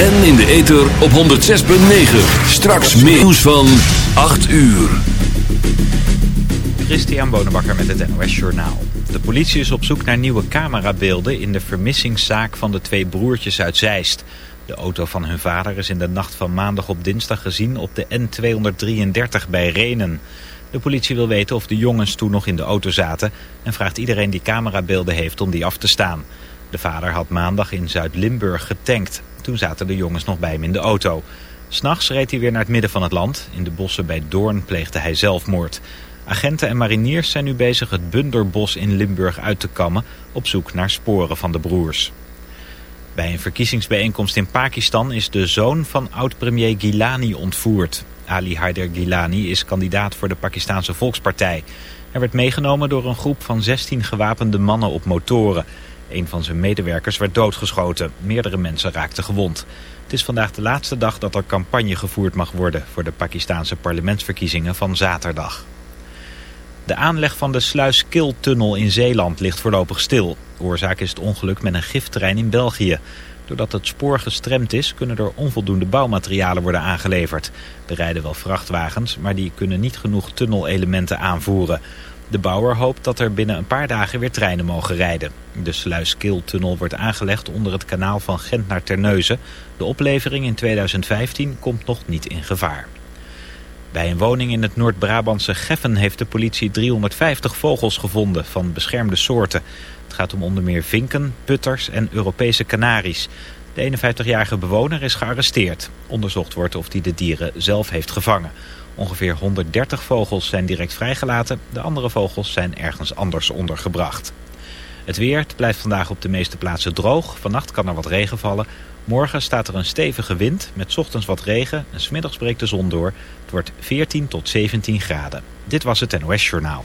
En in de ether op 106.9. Straks meer nieuws van 8 uur. Christian Bonenbakker met het NOS Journaal. De politie is op zoek naar nieuwe camerabeelden in de vermissingszaak van de twee broertjes uit Zeist. De auto van hun vader is in de nacht van maandag op dinsdag gezien op de N233 bij Renen. De politie wil weten of de jongens toen nog in de auto zaten en vraagt iedereen die camerabeelden heeft om die af te staan. De vader had maandag in Zuid-Limburg getankt. Toen zaten de jongens nog bij hem in de auto. S'nachts reed hij weer naar het midden van het land. In de bossen bij Doorn pleegde hij zelfmoord. Agenten en mariniers zijn nu bezig het Bunderbos in Limburg uit te kammen... op zoek naar sporen van de broers. Bij een verkiezingsbijeenkomst in Pakistan is de zoon van oud-premier Gilani ontvoerd. Ali Haider Gilani is kandidaat voor de Pakistanse Volkspartij. Hij werd meegenomen door een groep van 16 gewapende mannen op motoren. Een van zijn medewerkers werd doodgeschoten. Meerdere mensen raakten gewond. Het is vandaag de laatste dag dat er campagne gevoerd mag worden... voor de Pakistanse parlementsverkiezingen van zaterdag. De aanleg van de Sluiskil-tunnel in Zeeland ligt voorlopig stil. oorzaak is het ongeluk met een giftrein in België. Doordat het spoor gestremd is, kunnen er onvoldoende bouwmaterialen worden aangeleverd. Er rijden wel vrachtwagens, maar die kunnen niet genoeg tunnelelementen aanvoeren. De bouwer hoopt dat er binnen een paar dagen weer treinen mogen rijden. De Sluiskil-tunnel wordt aangelegd onder het kanaal van Gent naar Terneuzen. De oplevering in 2015 komt nog niet in gevaar. Bij een woning in het Noord-Brabantse Geffen heeft de politie 350 vogels gevonden van beschermde soorten. Het gaat om onder meer vinken, putters en Europese kanaries. De 51-jarige bewoner is gearresteerd. Onderzocht wordt of hij de dieren zelf heeft gevangen. Ongeveer 130 vogels zijn direct vrijgelaten. De andere vogels zijn ergens anders ondergebracht. Het weer blijft vandaag op de meeste plaatsen droog. Vannacht kan er wat regen vallen. Morgen staat er een stevige wind met ochtends wat regen en smiddags breekt de zon door. Het wordt 14 tot 17 graden. Dit was het NOS Journaal.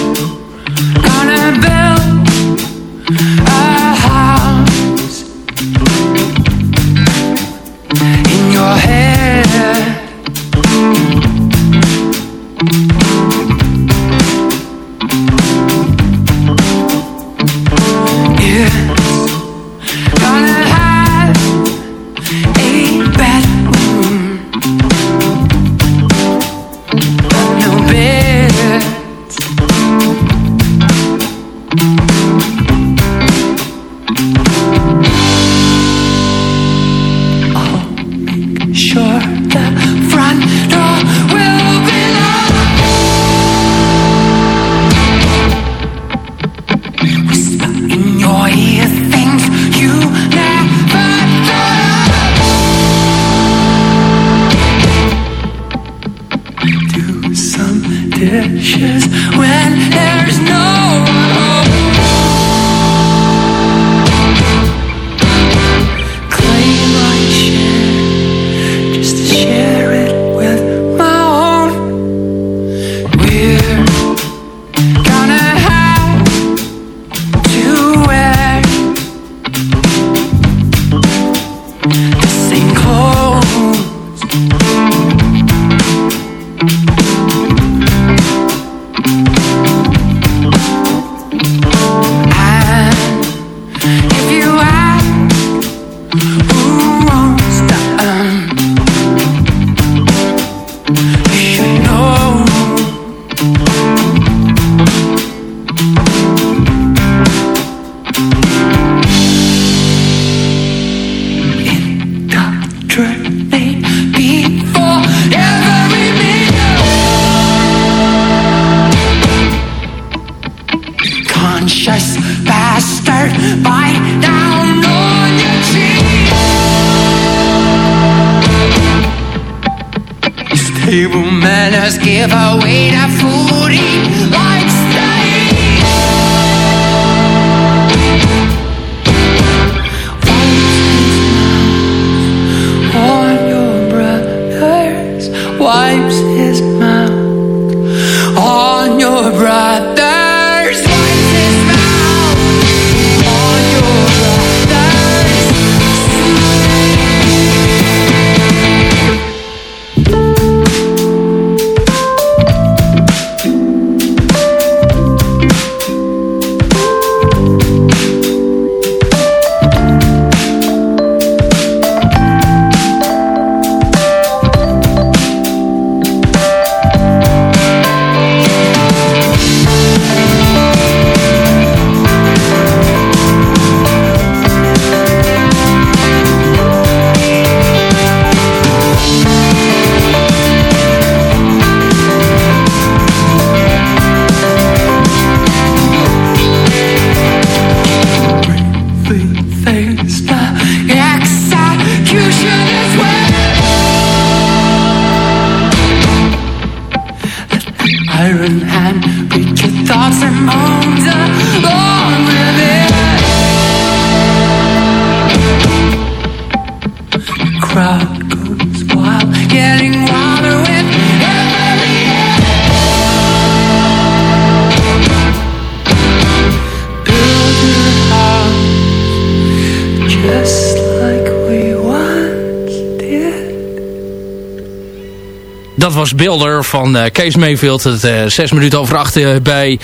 Was Builder van Kees Mayfield. Het zes minuten over acht bij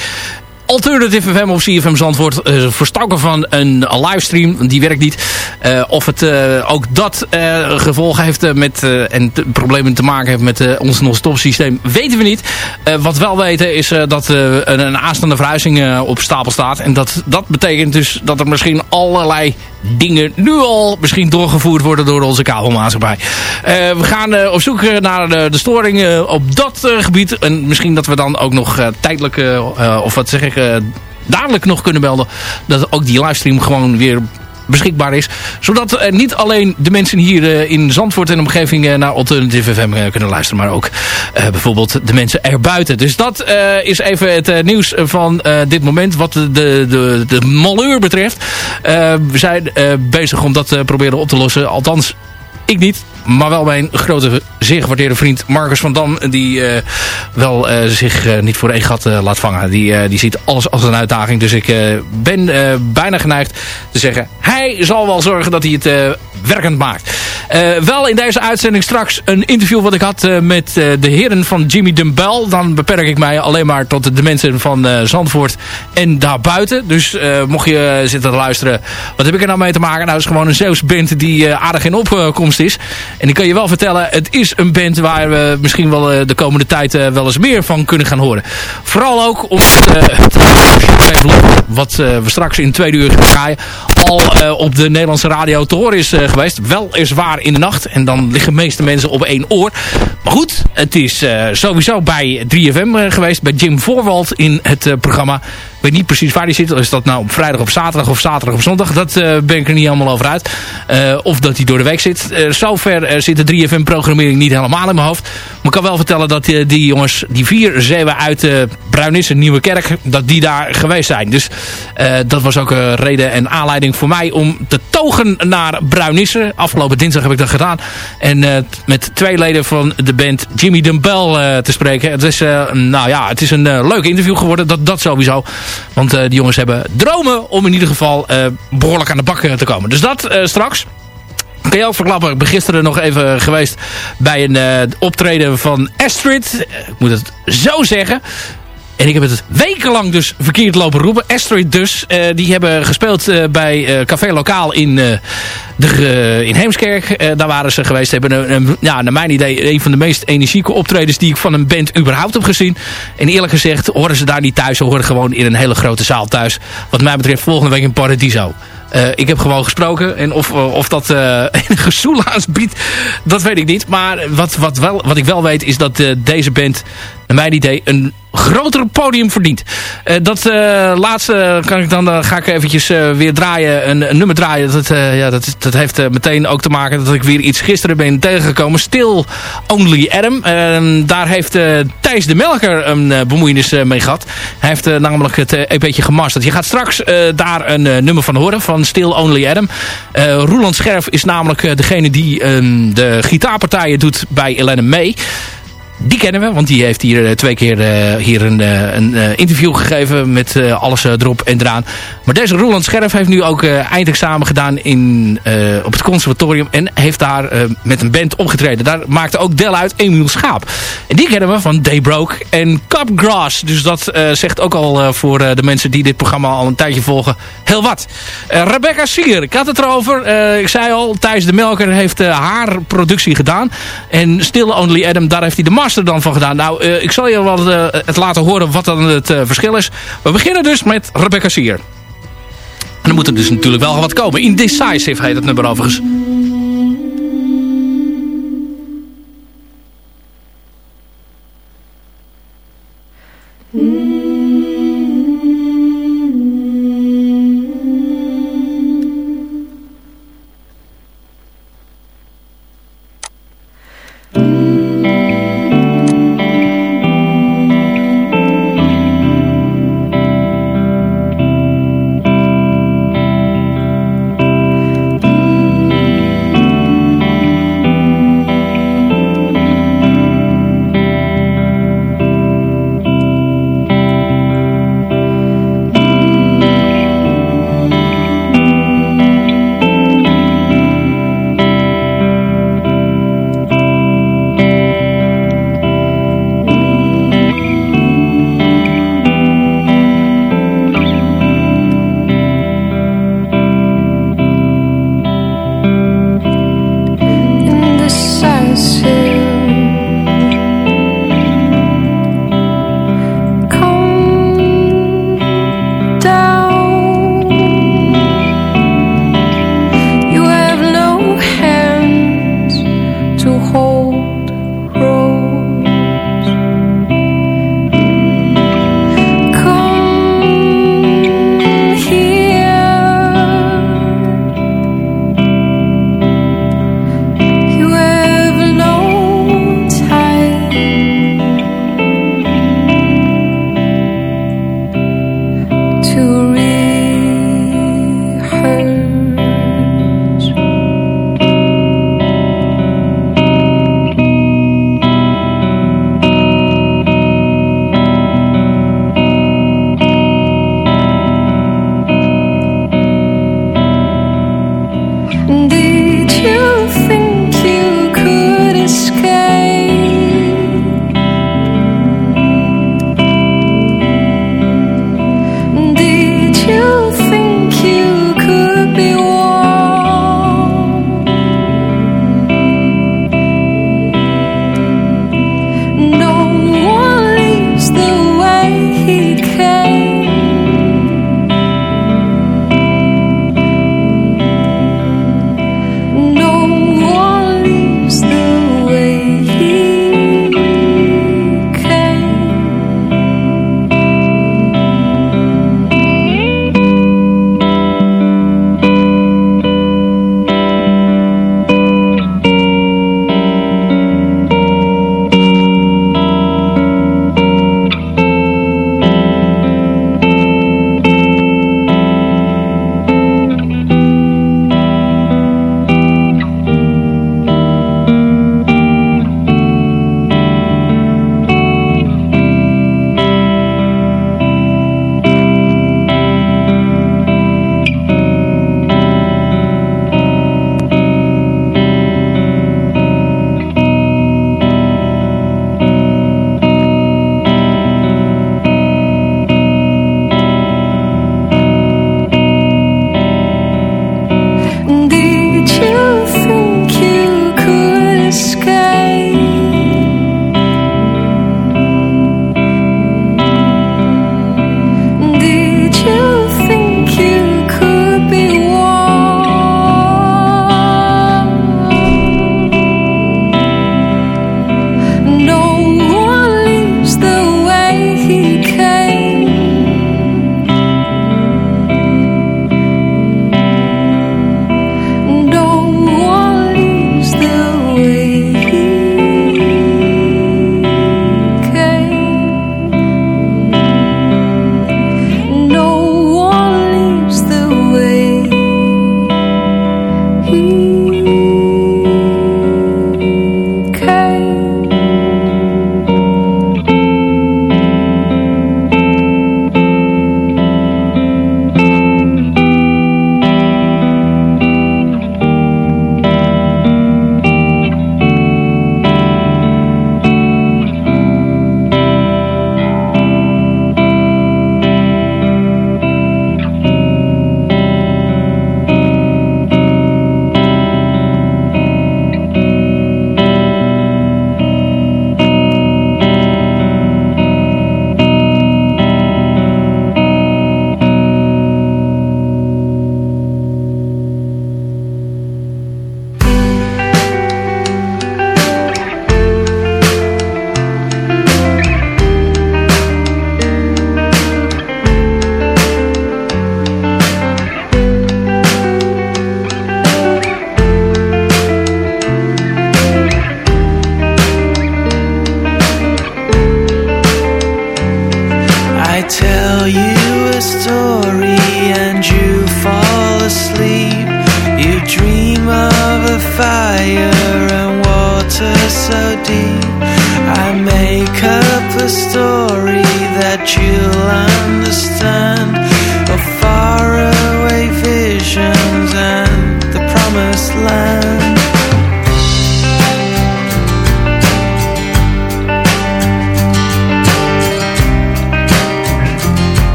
Alternative FM of CFM Zandvoort uh, verstoken van een, livestream. Die werkt niet. Uh, of het uh, ook dat gevolgen heeft met, en problemen te maken heeft met ons non-stop systeem, weten we niet. wat we wel weten is dat een, een aanstaande verhuizing op stapel staat. En dat, dat betekent dus dat er misschien allerlei dingen nu al misschien doorgevoerd worden door onze kabelmaatschappij. we gaan op zoek naar de, de storing op dat gebied. En misschien dat we dan ook nog tijdelijk, of wat zeg ik, uh, dadelijk nog kunnen melden... dat ook die livestream gewoon weer beschikbaar is. Zodat uh, niet alleen de mensen hier uh, in Zandvoort en omgeving uh, naar Alternative FM kunnen luisteren. Maar ook bijvoorbeeld de mensen erbuiten. Dus dat is even het nieuws van dit moment. Wat de, de, de malheur betreft. we zijn bezig om dat te proberen op te lossen. Althans, ik niet. Maar wel mijn grote, zeer gewaardeerde vriend Marcus van Dam. Die uh, wel uh, zich uh, niet voor één gat laat vangen. Die, die ziet alles als een uitdaging. Dus ik ben bijna geneigd te zeggen... Hij zal wel zorgen dat hij het werkend maakt. Wel in deze uitzending straks een interview wat ik had met de heren van Jimmy Dumbell. Dan beperk ik mij alleen maar tot de mensen van Zandvoort en daarbuiten. Dus mocht je zitten luisteren... Wat heb ik er nou mee te maken? Nou, het is gewoon een Zeeuwse band die aardig in opkomst is. En ik kan je wel vertellen, het is een band waar we misschien wel eh, de komende tijd eh, wel eens meer van kunnen gaan horen. Vooral ook omdat uh, het wat we straks in twee uur gaan draaien, al op de Nederlandse radio te horen is geweest. Weliswaar in de nacht. En dan liggen de meeste mensen op één oor. Maar goed, het is sowieso bij 3FM geweest. Bij Jim Voorwald in het programma weet niet precies waar die zit. Is dat nou op vrijdag of zaterdag of zaterdag of zondag? Dat uh, ben ik er niet helemaal over uit. Uh, of dat hij door de week zit. Uh, zover zit de 3FM-programmering niet helemaal in mijn hoofd. Maar ik kan wel vertellen dat die, jongens, die vier zeeuwen uit Bruinisse, Nieuwe Kerk, dat die daar geweest zijn. Dus dat was ook een reden en aanleiding voor mij om te togen naar Bruinisse. Afgelopen dinsdag heb ik dat gedaan. En met twee leden van de band Jimmy Dumbell te spreken. Het is, nou ja, het is een leuk interview geworden. Dat, dat sowieso. Want uh, die jongens hebben dromen om in ieder geval uh, behoorlijk aan de bak te komen. Dus dat straks. Kan je ook verklappen, ik ben gisteren nog even geweest bij een optreden van Astrid. Ik moet het zo zeggen. En ik heb het wekenlang dus verkeerd lopen roepen. Astrid dus. Uh, die hebben gespeeld uh, bij uh, Café Lokaal in, de, in Heemskerk. daar waren ze geweest. Hebben een, een, ja, naar mijn idee een van de meest energieke optredens die ik van een band überhaupt heb gezien. En eerlijk gezegd horen ze daar niet thuis. Ze horen gewoon in een hele grote zaal thuis. Wat mij betreft volgende week in Paradiso. Ik heb gewoon gesproken. En of, of dat uh, enige soelaas biedt, dat weet ik niet. Maar wat, wat, wel, wat ik wel weet is dat deze band, naar mijn idee, een grotere podium verdient. Uh, dat uh, laatste kan ik dan, uh, ga ik eventjes weer draaien, een, een, nummer draaien. Dat, ja, dat, dat heeft meteen ook te maken dat ik weer iets gisteren ben tegengekomen. Still Only Adam. Ehm, daar heeft Thijs de Melker een bemoeienis mee gehad. Hij heeft namelijk het EP'tje gemasterd. Je gaat straks daar een nummer van horen, van Still Only Adam. Roland Scherf is namelijk degene die ehm, de gitaarpartijen doet bij Elena May. Die kennen we, want die heeft hier uh, twee keer uh, hier een, uh, een interview gegeven met alles erop en eraan. Maar deze Roland Scherf heeft nu ook eindexamen gedaan in, op het conservatorium en heeft daar met een band opgetreden. Daar maakte ook deel uit Emiel Schaap. En die kennen we van Daybroke en Cupgrass. Dus dat zegt ook al voor de mensen die dit programma al een tijdje volgen heel wat. Rebecca Sier, ik had het erover. ik zei al, Thijs de Melker heeft haar productie gedaan. En Still Only Adam, daar heeft hij de er dan van gedaan? Nou, uh, ik zal je wel uh, het laten horen wat dan het uh, verschil is. We beginnen dus met Rebecca Sier. En dan moet er dus natuurlijk wel wat komen. Indecisive heet het nummer overigens. Mm.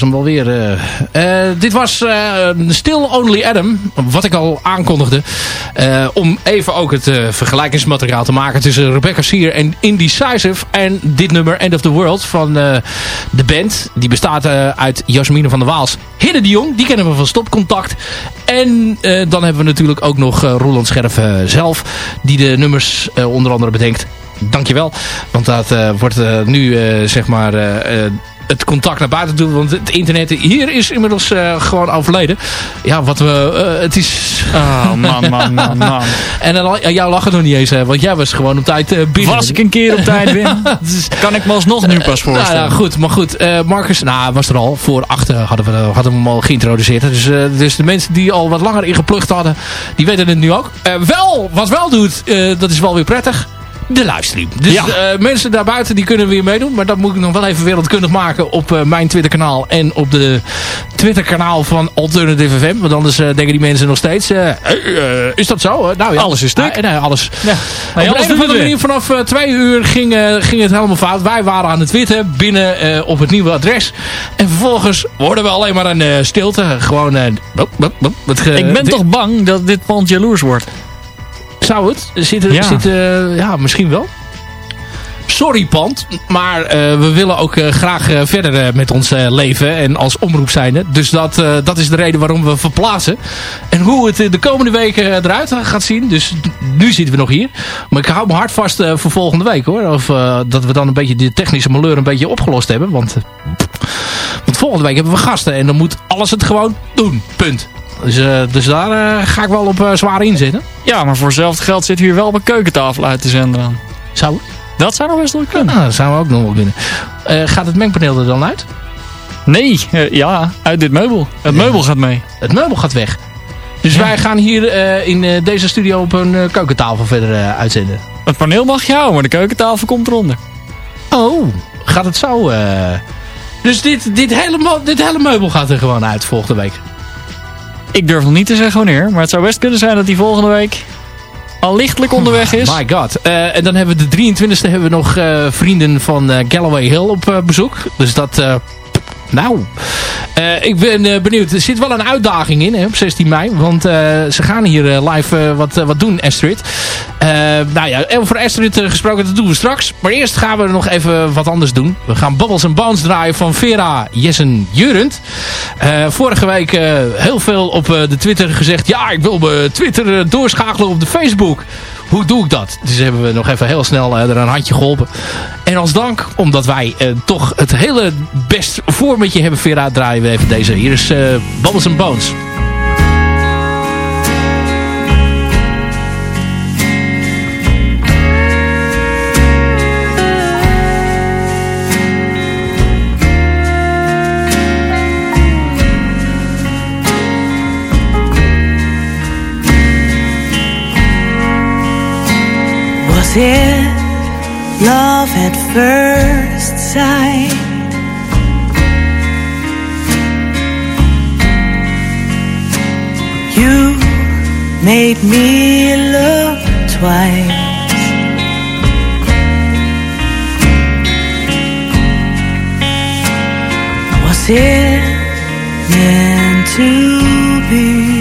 Was hem wel weer. eh. Eh, dit was eh, Still Only Adam, wat ik al aankondigde. Om even ook het vergelijkingsmateriaal te maken tussen Rebecca Sear en Indecisive. En dit nummer End of the World van de band. Die bestaat uit Jasmine van der Waals. Hidde de Jong, die kennen we van Stopcontact. En dan hebben we natuurlijk ook nog Roland Scherf zelf. Die de nummers onder andere bedenkt. Dankjewel. Want dat wordt nu zeg maar... het contact naar buiten toe. Want het internet hier is inmiddels eh, gewoon overleden. Ja, wat we... eh, het is... Oh, man, man, man, man. En dan, jou lachen nog niet eens, hè, want jij was gewoon op tijd eh, binnen. Was ik een keer op tijd weer? Kan ik me alsnog nu pas Nou voorstellen. ja, goed, maar goed. Marcus, nou, was er al. Voor achter hadden we, hadden we hem al geïntroduceerd. Dus, dus de mensen die al wat langer ingeplucht hadden, die weten het nu ook. Wel, wat wel doet, dat is wel weer prettig. De livestream. Dus Ja. eh, mensen daarbuiten die kunnen weer meedoen. Maar dat moet ik nog wel even wereldkundig maken op eh, mijn Twitter kanaal. En op de Twitter kanaal van Alternative FM. Want anders eh, denken die mensen nog steeds... is dat zo? nou ja. Alles is stuk. Nee, nee, alles. Ja. op Nee, een alles of doet andere het manier vanaf twee uur ging, ging het helemaal fout. Wij waren aan het twitten binnen op het nieuwe adres. En vervolgens worden we alleen maar een stilte. Gewoon... bop, bop, bop, het ge- Ik ben toch bang dat dit pand jaloers wordt. Zou het? Zit, er- Ja. zit, eh, ja, misschien wel. Sorry pand, maar eh, we willen ook eh, graag verder met ons leven en als omroep zijnde. Dus dat, dat is de reden waarom we verplaatsen. En hoe het de komende weken eruit gaat zien. Dus nu zitten we nog hier. Maar ik hou me hard vast voor volgende week hoor. Of dat we dan een beetje de technische malheur een beetje opgelost hebben. Want, want volgende week hebben we gasten en dan moet alles het gewoon doen. Punt. Dus, eh, dus daar eh, ga ik wel op eh, zwaar inzetten. Ja, maar voor hetzelfde geld zit hier wel op een keukentafel uit te zenden dan. Zou? Dat zou nog best wel kunnen. Nou, dat zouden we ook nog wel kunnen. Gaat het mengpaneel er dan uit? Nee, ja, uit dit meubel. Het Ja. meubel gaat mee. Het meubel gaat weg. Dus Ja. wij gaan hier in deze studio op een keukentafel verder uitzenden. Het paneel mag je houden, maar de keukentafel komt eronder. Oh, gaat het zo? Dus dit, dit, hele, dit hele meubel gaat er gewoon uit volgende week. Ik durf nog niet te zeggen wanneer, maar het zou best kunnen zijn dat die volgende week al lichtelijk onderweg is. My god. Eh, en dan hebben we de 23e hebben we nog eh, vrienden van eh, Galloway Hill op bezoek. Dus dat... nou, Eh, ik ben eh, benieuwd. Er zit wel een uitdaging in hè, op 16 mei. Want eh, ze gaan hier live wat, wat doen, Astrid. Nou ja, over Astrid gesproken, dat doen we straks. Maar eerst gaan we nog even wat anders doen. We gaan Bubbles and Bones draaien van Vera Jessen Jurend. Vorige week heel veel op de Twitter gezegd... Ja, ik wil mijn Twitter doorschakelen op de Facebook. Hoe doe ik dat? Dus hebben we nog even heel snel eh, er een handje geholpen. En als dank, omdat wij eh, toch het hele best voor met je hebben, Vera, draaien we even deze. Hier is eh Bubbles and Bones. It love at first sight? You made me look twice. Was it meant to be?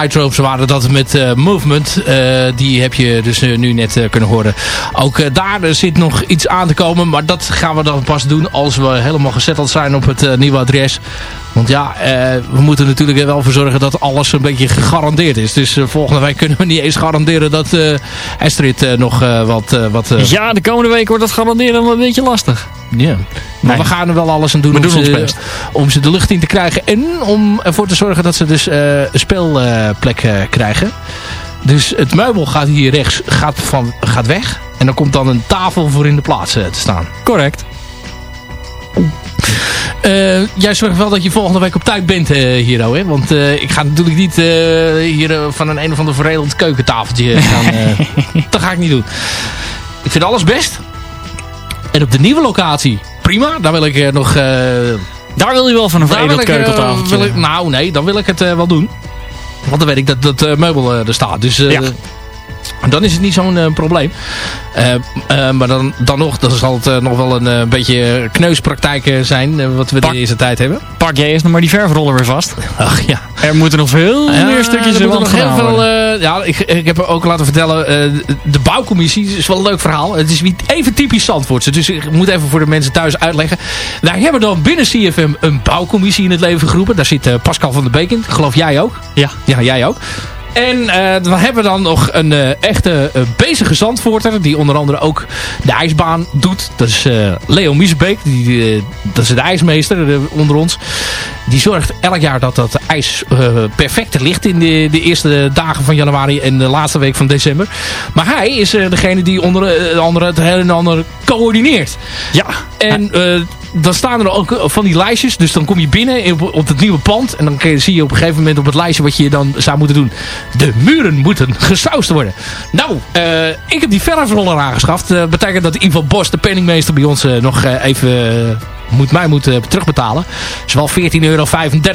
Titropes waren dat met eh, Movement. Eh, die heb je dus eh, nu net kunnen horen. Ook daar zit nog iets aan te komen. Maar dat gaan we dan pas doen als we helemaal gezetteld zijn op het nieuwe adres. Want ja, we moeten natuurlijk wel voor zorgen dat alles een beetje gegarandeerd is. Dus volgende week kunnen we niet eens garanderen dat Astrid nog wat... wat Ja, de komende week wordt dat garanderen een beetje lastig. Ja. Maar Nee. we gaan er wel alles aan doen We om, doen ons ze, best. om ze de lucht in te krijgen. En om ervoor te zorgen dat ze dus eh, een speelplek eh, krijgen. Dus het meubel gaat hier rechts gaat van, gaat weg. En dan komt dan een tafel voor in de plaats eh, te staan. Correct. Eh, jij zorgt wel dat je volgende week op tijd bent, eh Hero. Hè? Want ik ga natuurlijk niet hier van een een of ander verredeld keukentafeltje gaan. dat ga ik niet doen. Ik vind alles best. En op de nieuwe locatie, prima. Daar wil ik eh, nog... eh, Daar wil je wel van een veredeld eh, nou, nee, dan wil ik het wel doen. Want dan weet ik dat dat meubel er staat. Dus Ja. Dan is het niet zo'n eh, probleem. Eh, eh, maar dan, dan nog, dan zal het nog wel een beetje kneuspraktijk zijn. wat we Pak- de eerste tijd hebben. Pak jij eerst nog maar die verfroller weer vast. Ach ja. Er moeten nog veel meer stukjes in nog heel veel. ja, ik, ik heb ook laten vertellen. de bouwcommissie is wel een leuk verhaal. Het is even typisch Zandvoortse. Dus ik moet even voor de mensen thuis uitleggen. Wij hebben dan binnen CFM een bouwcommissie in het leven geroepen. Daar zit Pascal van der Beek in. Geloof jij ook? Ja. Ja, jij ook. En eh, we hebben dan nog een eh, echte eh, bezige zandvoorter. Die onder andere ook de ijsbaan doet. Dat is Leo Miesbeek. Die, dat is de ijsmeester onder ons. Die zorgt elk jaar dat dat ijs perfect ligt in de, de eerste dagen van januari en de laatste week van december. Maar hij is degene die onder andere het hele en ander coördineert. Ja. En dan staan er ook van die lijstjes. Dus dan kom je binnen op, op het nieuwe pand. En dan kun je- zie je op een gegeven moment op het lijstje wat je dan zou moeten doen. De muren moeten gesausd worden. Nou, eh, ik heb die verfroller aangeschaft. Dat betekent dat Ivo Bos, de penningmeester bij ons, eh, nog eh, even... eh, moet mij moet eh, terugbetalen. Het is wel 14,35 euro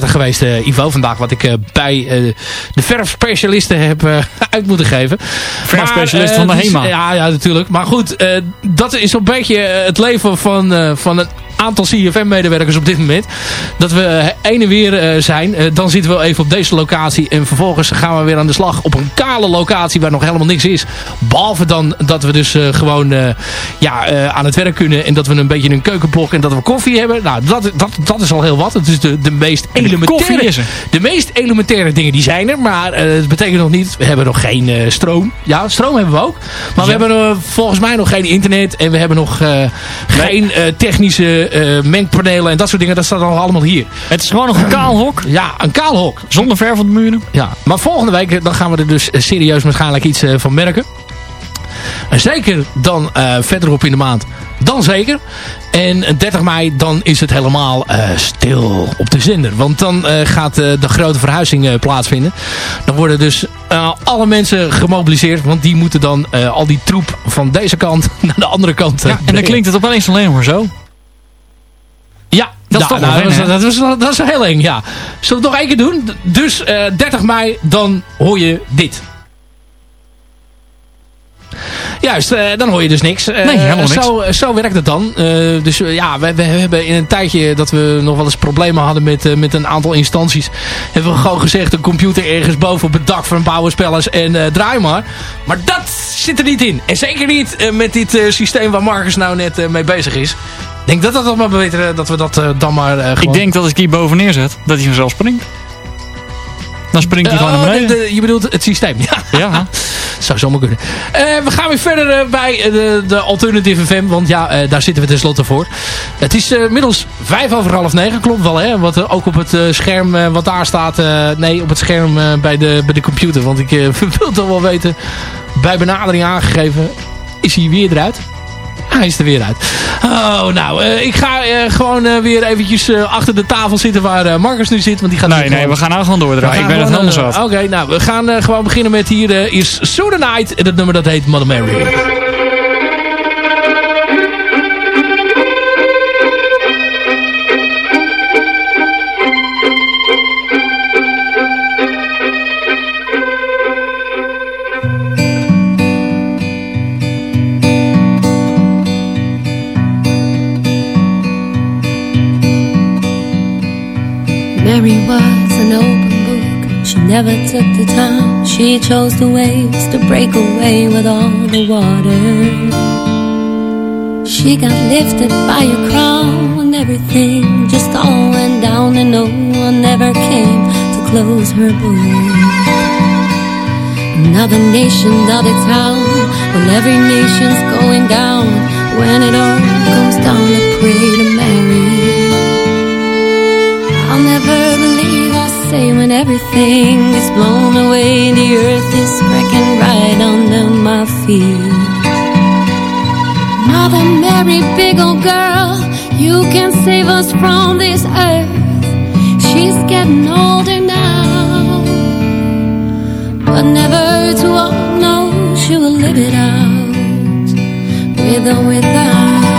geweest, eh, Ivo, vandaag. Wat ik eh, bij eh, de verfspecialisten heb eh, uit moeten geven. Verfspecialist van de eh, dus- HEMA. Ja, ja, natuurlijk. Maar goed, eh, dat is een beetje eh, het leven van, eh, van een aantal CFM-medewerkers op dit moment. Dat we eh, heen en weer eh, zijn. Eh, dan zitten we even op deze locatie. En vervolgens gaan we weer aan de slag op een kale locatie waar nog helemaal niks is. Behalve dan dat we dus gewoon ja, aan het werk kunnen. En dat we een beetje een keukenblok en dat we koffie hebben. Nou, dat, dat, dat is al heel wat. Het is de, de meest elementaire... De meest elementaire dingen die zijn er. Maar het betekent nog niet... We hebben nog geen stroom. Ja, stroom hebben we ook. Maar we hebben volgens mij nog geen internet. En we hebben nog geen technische eh, mengpanelen. En dat soort dingen. Dat staat al allemaal hier. Het is gewoon nog een kaal hok. Ja, een kaal hok. Zonder verf op de muren. Ja, maar volgende week eh, dan gaan we er dus eh, serieus waarschijnlijk iets van merken. En zeker dan verderop in de maand. Dan zeker. En 30 mei dan is het helemaal stil op de zender. Want dan gaat de grote verhuizing plaatsvinden. Dan worden dus alle mensen gemobiliseerd. Want die moeten dan al die troep van deze kant naar de andere kant. Ja, en dan klinkt het opeens alleen maar zo. Dat is toch nou, dat, is, dat, is, dat is heel eng, ja. Zullen we het nog één keer doen? Dus eh 30 mei, dan hoor je dit. Juist, eh, dan hoor je dus niks. Eh, Nee, helemaal niks. Zo, zo werkt het dan. Eh, dus eh, ja, we, we hebben in een tijdje dat we nog wel eens problemen hadden met, eh, met een aantal instanties. Hebben we gewoon gezegd, een computer ergens boven op het dak van bouwenspellers en eh, draai maar. Maar dat zit er niet in. En zeker niet eh, met dit eh, systeem waar Marcus nou net eh, mee bezig is. Ik denk dat dat dan maar beter, eh, dat we dat eh, dan maar eh, gewoon... Ik denk dat als ik hier boven neerzet, dat hij vanzelf springt. Dan springt hij gewoon naar oh, beneden. de- de- je bedoelt het systeem, ja. Ja. Zou zomaar kunnen. We gaan weer verder bij de, de Alternative FM. Want ja, daar zitten we tenslotte voor. Het is eh middels vijf over half negen. Klopt wel, hè? Wat ook op het scherm wat daar staat. nee, op het scherm bij, de, bij de computer. Want ik wil toch wel weten. Bij benadering aangegeven. Is hij weer eruit? Hij is er weer uit. Oh, nou, eh, ik ga eh, gewoon eh, weer eventjes achter de tafel zitten waar Marcus nu zit. Want die gaat Nee, nee, gewoon- we gaan nou gewoon doordraaien. Ik ben het helemaal zat. eh, Oké, nou, we gaan gewoon beginnen met hier is So The Night. En het nummer dat heet Mother. Mary never took the time. She chose the waves to break away with all the water. She got lifted by a crown and everything just all went down and no one ever came to close her book. Another nation, another town. Well, every nation's going down. When it all comes down everything is blown away. The earth is cracking right under my feet. Mother Mary, big old girl, you can save us from this earth. She's getting older now, but never to all know she will live it out with or without.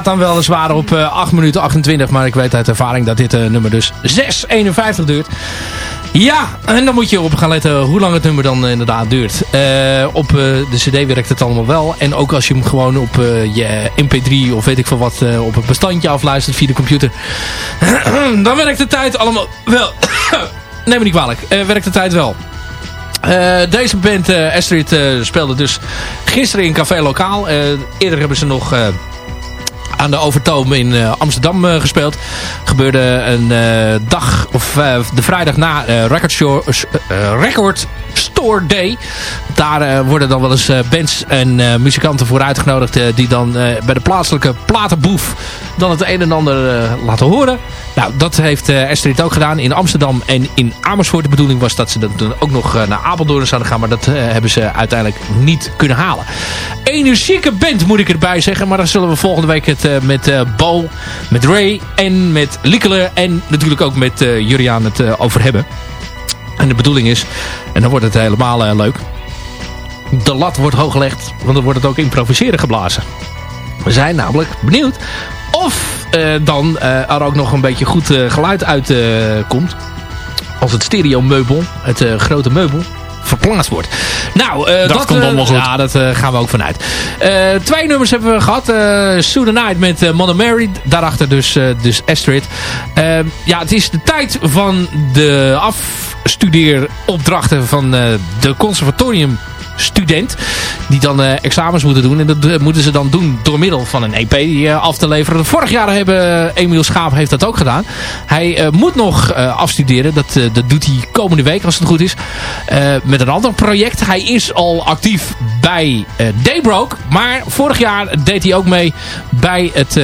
staat dan weliswaar op uh, 8 minuten 28. Maar ik weet uit ervaring dat dit uh, nummer dus 6,51 duurt. Ja, en dan moet je op gaan letten hoe lang het nummer dan inderdaad duurt. Op de cd werkt het allemaal wel. En ook als je hem gewoon op je mp3 of weet ik veel wat op een bestandje afluistert via de computer. dan werkt de tijd allemaal wel. Neem me niet kwalijk. werkt de tijd wel. Deze band uh, Astrid speelde dus gisteren in Café Lokaal. eerder hebben ze nog aan de Overtoom in Amsterdam gespeeld. Gebeurde een dag, of de vrijdag na Record, Show, Record Store Day. Daar worden dan wel eens bands en muzikanten voor uitgenodigd... die dan bij de plaatselijke platenboef dan het een en ander laten horen. Nou, dat heeft Astrid ook gedaan in Amsterdam en in Amersfoort. De bedoeling was dat ze dan ook nog naar Apeldoorn zouden gaan. Maar dat hebben ze uiteindelijk niet kunnen halen. Energieke band moet ik erbij zeggen. Maar daar zullen we volgende week het met Bo, met Ray en met Liekele. En natuurlijk ook met Juriaan het over hebben. En de bedoeling is, en dan wordt het helemaal leuk. De lat wordt hoog gelegd, want dan wordt het ook improviseren geblazen. We zijn namelijk benieuwd of uh, dan uh, er ook nog een beetje goed geluid uit komt. Als het stereo meubel, het grote meubel, verplaatst wordt. Nou, dat, dat komt allemaal goed. Ja, dat gaan we ook vanuit. twee nummers hebben we gehad. Uh, Soon Night met Mother Mary. Daarachter dus, dus Astrid. ja, het is de tijd van de afstudeeropdrachten van de conservatorium student. Die dan uh, examens moeten doen. En dat uh, moeten ze dan doen door middel van een EP uh, af te leveren. Vorig jaar hebben Emiel Schaap heeft dat ook gedaan. Hij moet nog afstuderen. Dat, dat doet hij komende week als het goed is. met een ander project. Hij is al actief bij Daybroke. Maar vorig jaar deed hij ook mee bij, het,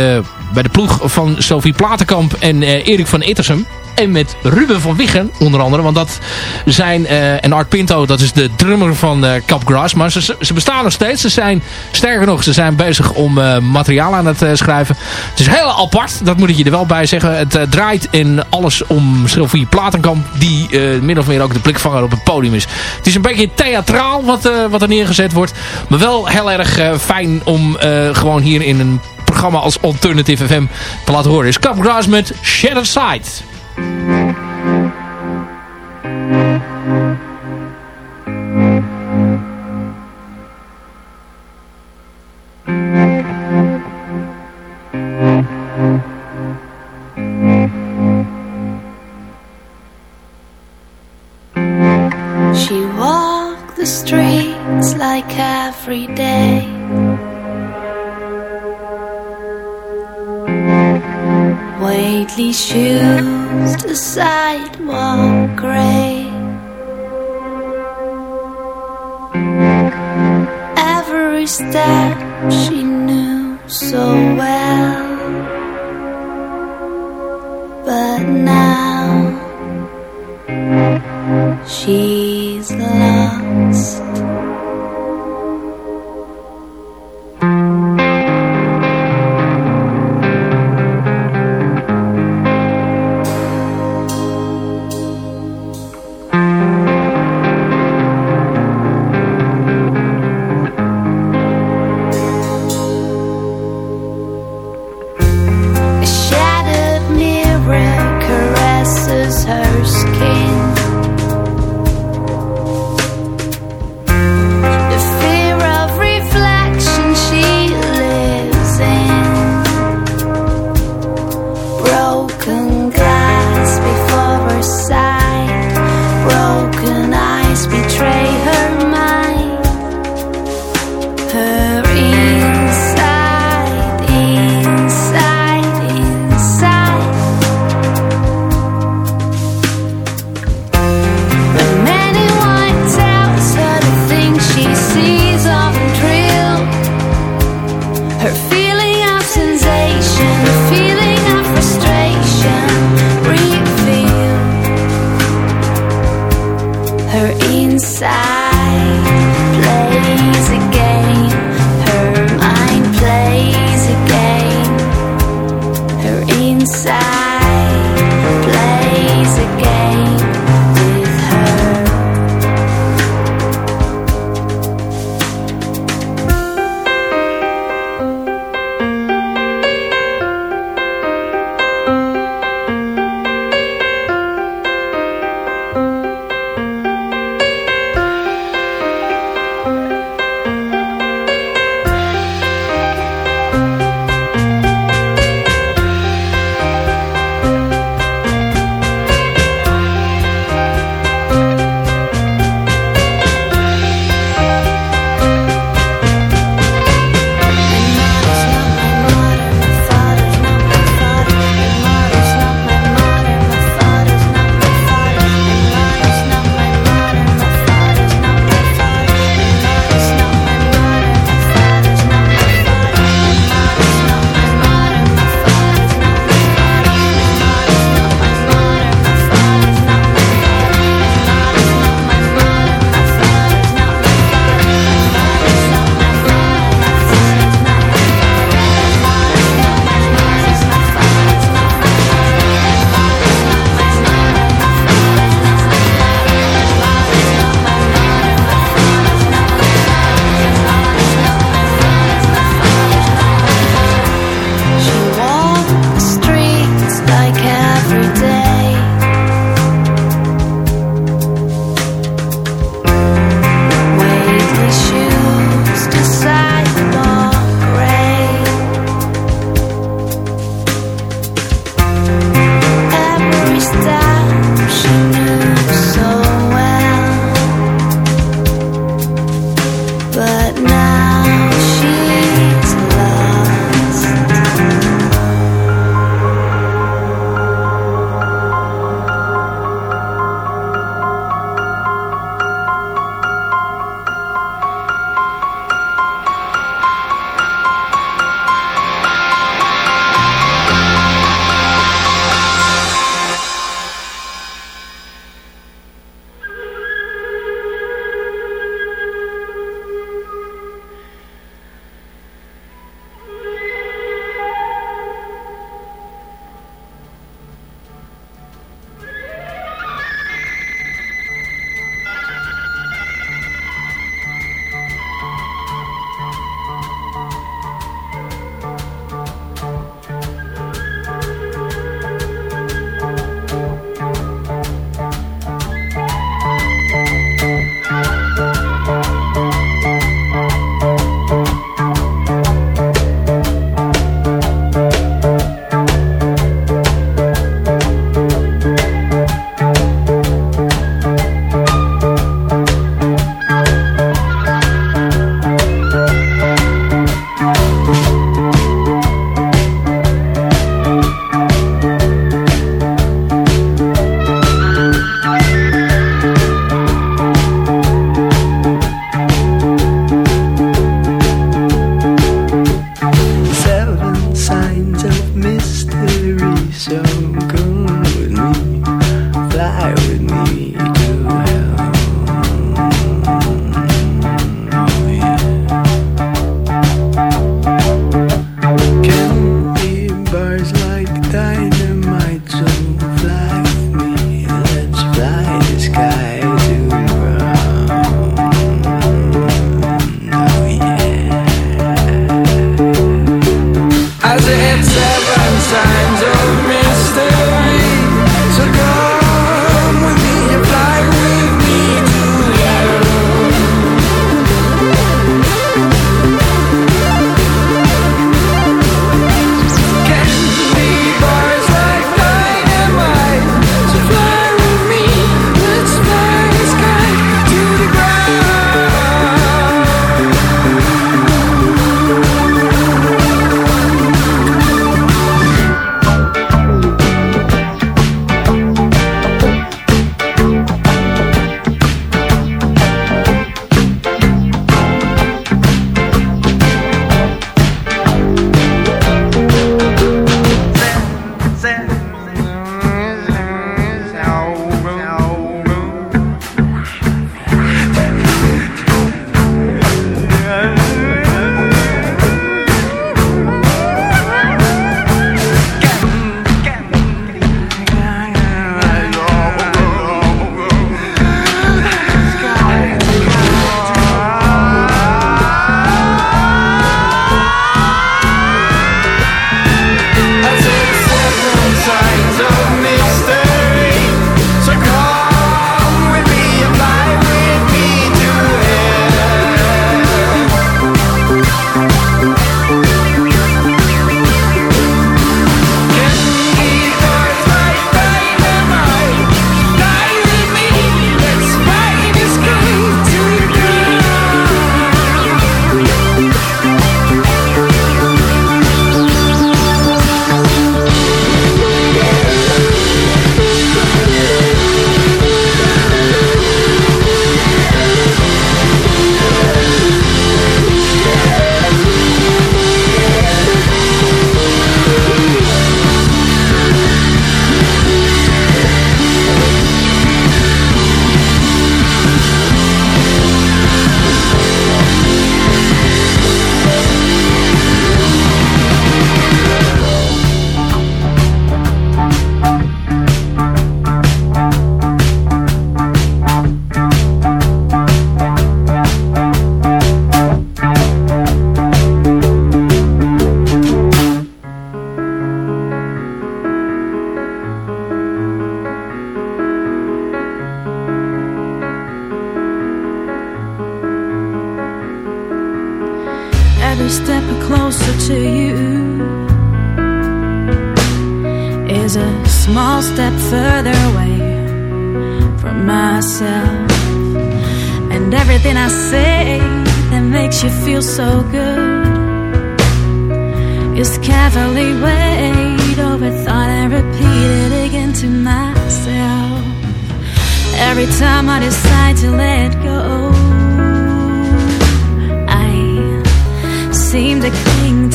bij de ploeg van Sophie Platenkamp en Erik van Ittersum. En met Ruben van Wiggen onder andere. Want dat zijn... Uh, en Art Pinto, dat is de drummer van uh, Capgrass. Maar ze, ze bestaan nog steeds. Ze zijn, sterker nog, ze zijn bezig om uh, materiaal aan het schrijven. Het is heel apart. Dat moet ik je er wel bij zeggen. Het draait in alles om Sylvie Platenkamp. Die min of meer ook de blikvanger op het podium is. Het is een beetje theatraal wat, wat er neergezet wordt. Maar wel heel erg fijn om gewoon hier in een programma als Alternative FM te laten horen. Is Capgrass met Shattered Side.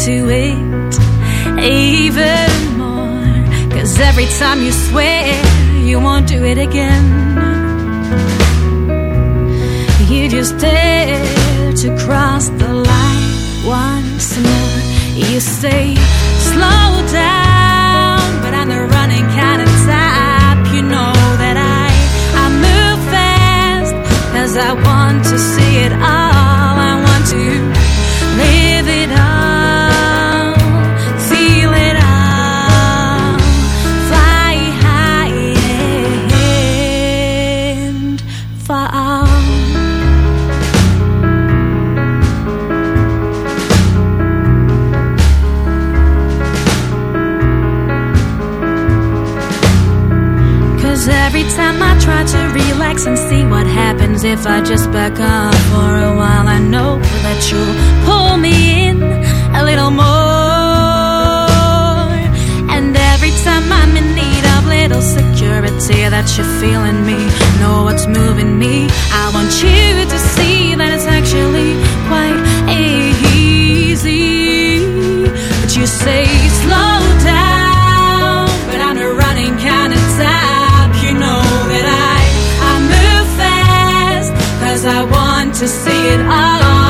To it even more. Cause every time you swear you won't do it again, you just dare to cross the line once more. You say, slow down, but I'm the running kind of type. You know that I, I move fast, cause I want to see it all. And see what happens if I just back off for a while, I know that you'll pull me in a little more. And every time I'm in need of little security that you're feeling me, know what's moving me. I want you to see that it's actually quite easy. But you say slow to see it all.